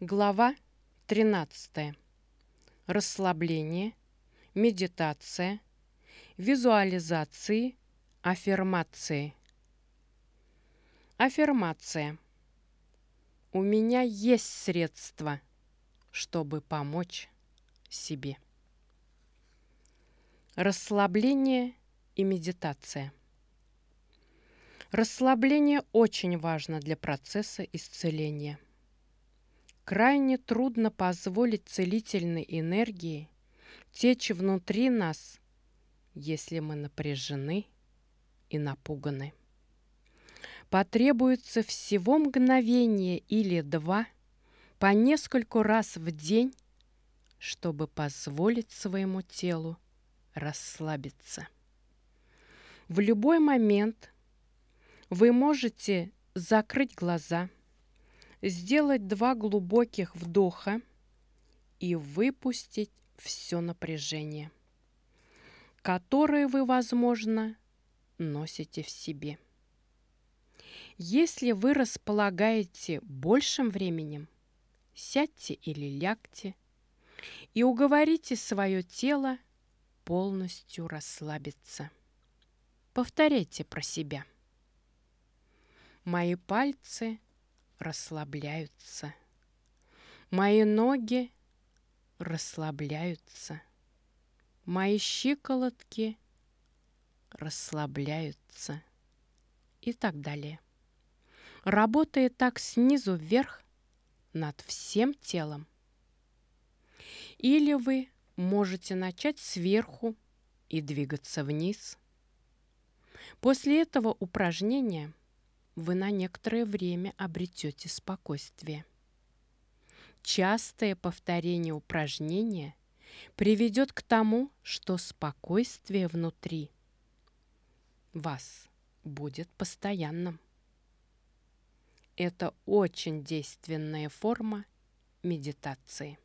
Глава 13. Расслабление, медитация, визуализации, аффирмации. Аффирмация. У меня есть средства, чтобы помочь себе. Расслабление и медитация. Расслабление очень важно для процесса исцеления. Крайне трудно позволить целительной энергии течь внутри нас, если мы напряжены и напуганы. Потребуется всего мгновение или два по нескольку раз в день, чтобы позволить своему телу расслабиться. В любой момент вы можете закрыть глаза – сделать два глубоких вдоха и выпустить все напряжение, которое вы, возможно, носите в себе. Если вы располагаете большим временем, сядьте или лягте и уговорите свое тело полностью расслабиться. Повторяйте про себя. Мои пальцы расслабляются. Мои ноги расслабляются. Мои щиколотки расслабляются. И так далее. Работая так снизу вверх над всем телом. Или вы можете начать сверху и двигаться вниз. После этого упражнения – вы на некоторое время обретете спокойствие. Частое повторение упражнения приведет к тому, что спокойствие внутри вас будет постоянным. Это очень действенная форма медитации,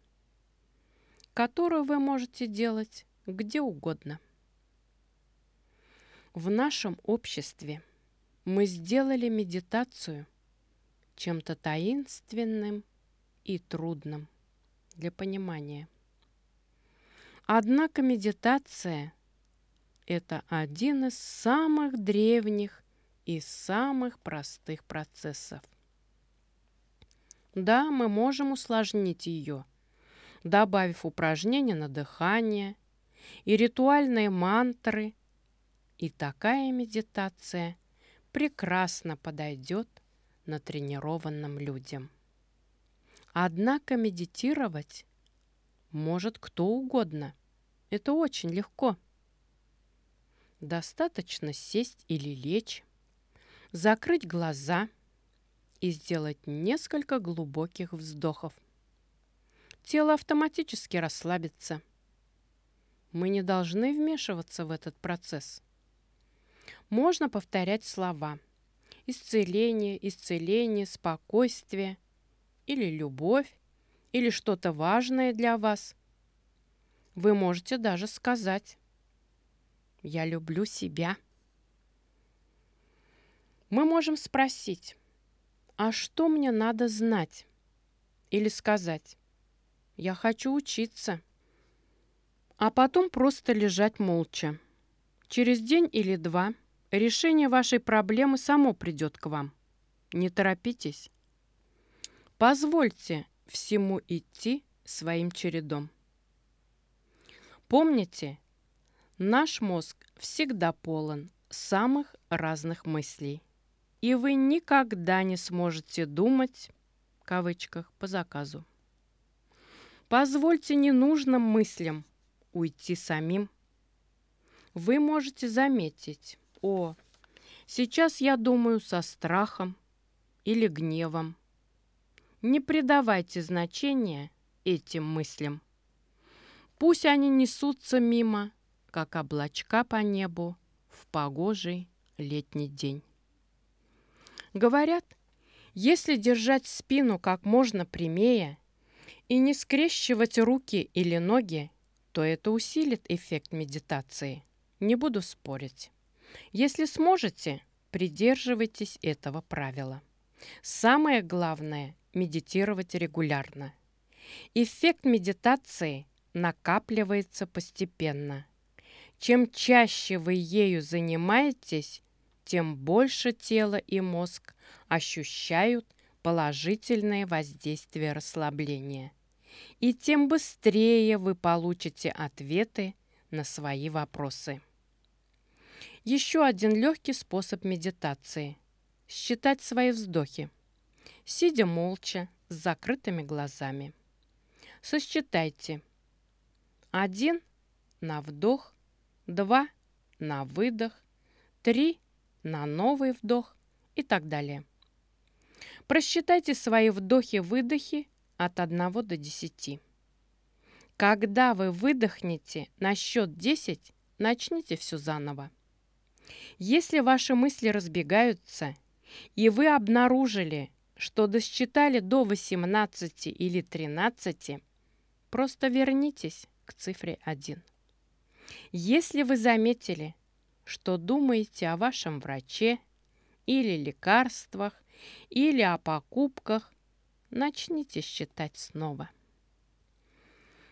которую вы можете делать где угодно. В нашем обществе – мы сделали медитацию чем-то таинственным и трудным для понимания. Однако медитация – это один из самых древних и самых простых процессов. Да, мы можем усложнить ее, добавив упражнения на дыхание и ритуальные мантры, и такая медитация – прекрасно подойдет на натренированным людям. Однако медитировать может кто угодно. Это очень легко. Достаточно сесть или лечь, закрыть глаза и сделать несколько глубоких вздохов. Тело автоматически расслабится. Мы не должны вмешиваться в этот процесс – можно повторять слова «исцеление», «исцеление», «спокойствие» или «любовь», или что-то важное для вас. Вы можете даже сказать «Я люблю себя». Мы можем спросить «А что мне надо знать?» Или сказать «Я хочу учиться». А потом просто лежать молча. Через день или два – Решение вашей проблемы само придет к вам. Не торопитесь. Позвольте всему идти своим чередом. Помните, наш мозг всегда полон самых разных мыслей, и вы никогда не сможете думать, в кавычках, по заказу. Позвольте ненужным мыслям уйти самим. Вы можете заметить, о, сейчас я думаю со страхом или гневом. Не придавайте значения этим мыслям. Пусть они несутся мимо, как облачка по небу в погожий летний день. Говорят, если держать спину как можно прямее и не скрещивать руки или ноги, то это усилит эффект медитации. Не буду спорить. Если сможете, придерживайтесь этого правила. Самое главное медитировать регулярно. Эффект медитации накапливается постепенно. Чем чаще вы ею занимаетесь, тем больше тело и мозг ощущают положительное воздействие расслабления. И тем быстрее вы получите ответы на свои вопросы. Еще один легкий способ медитации – считать свои вздохи, сидя молча с закрытыми глазами. Сосчитайте. Один на вдох, два на выдох, три на новый вдох и так далее. Просчитайте свои вдохи-выдохи от 1 до 10. Когда вы выдохнете на счет 10, начните все заново. Если ваши мысли разбегаются, и вы обнаружили, что досчитали до 18 или 13, просто вернитесь к цифре 1. Если вы заметили, что думаете о вашем враче или лекарствах, или о покупках, начните считать снова.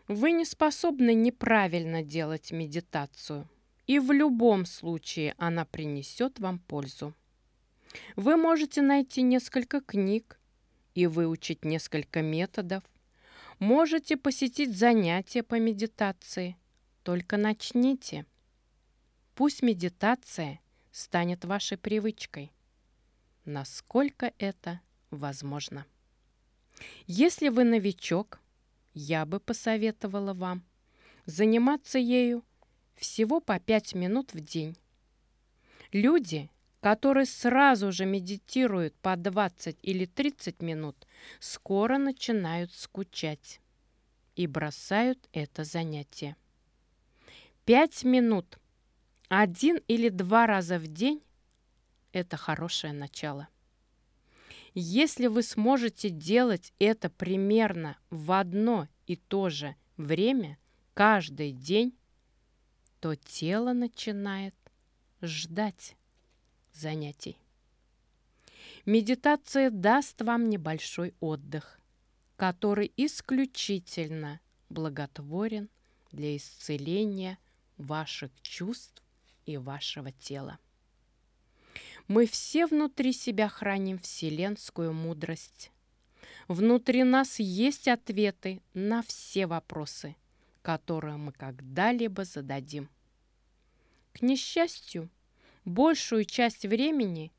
Вы не способны неправильно делать медитацию, и в любом случае она принесет вам пользу. Вы можете найти несколько книг и выучить несколько методов. Можете посетить занятия по медитации. Только начните. Пусть медитация станет вашей привычкой насколько это возможно. Если вы новичок, я бы посоветовала вам заниматься ею всего по 5 минут в день. Люди, которые сразу же медитируют по 20 или 30 минут, скоро начинают скучать и бросают это занятие. 5 минут один или два раза в день это хорошее начало. Если вы сможете делать это примерно в одно и то же время каждый день, то тело начинает ждать занятий. Медитация даст вам небольшой отдых, который исключительно благотворен для исцеления ваших чувств и вашего тела. Мы все внутри себя храним вселенскую мудрость. Внутри нас есть ответы на все вопросы, которые мы когда-либо зададим. К несчастью, большую часть времени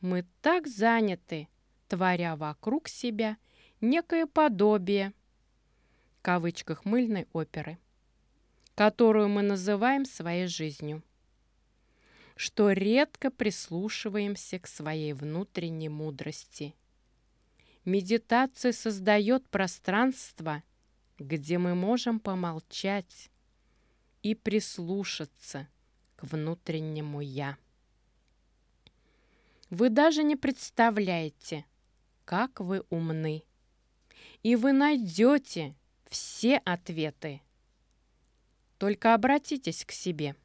мы так заняты, творя вокруг себя некое подобие, в кавычках, мыльной оперы, которую мы называем своей жизнью что редко прислушиваемся к своей внутренней мудрости. Медитация создает пространство, где мы можем помолчать и прислушаться к внутреннему «я». Вы даже не представляете, как вы умны. И вы найдете все ответы. Только обратитесь к себе –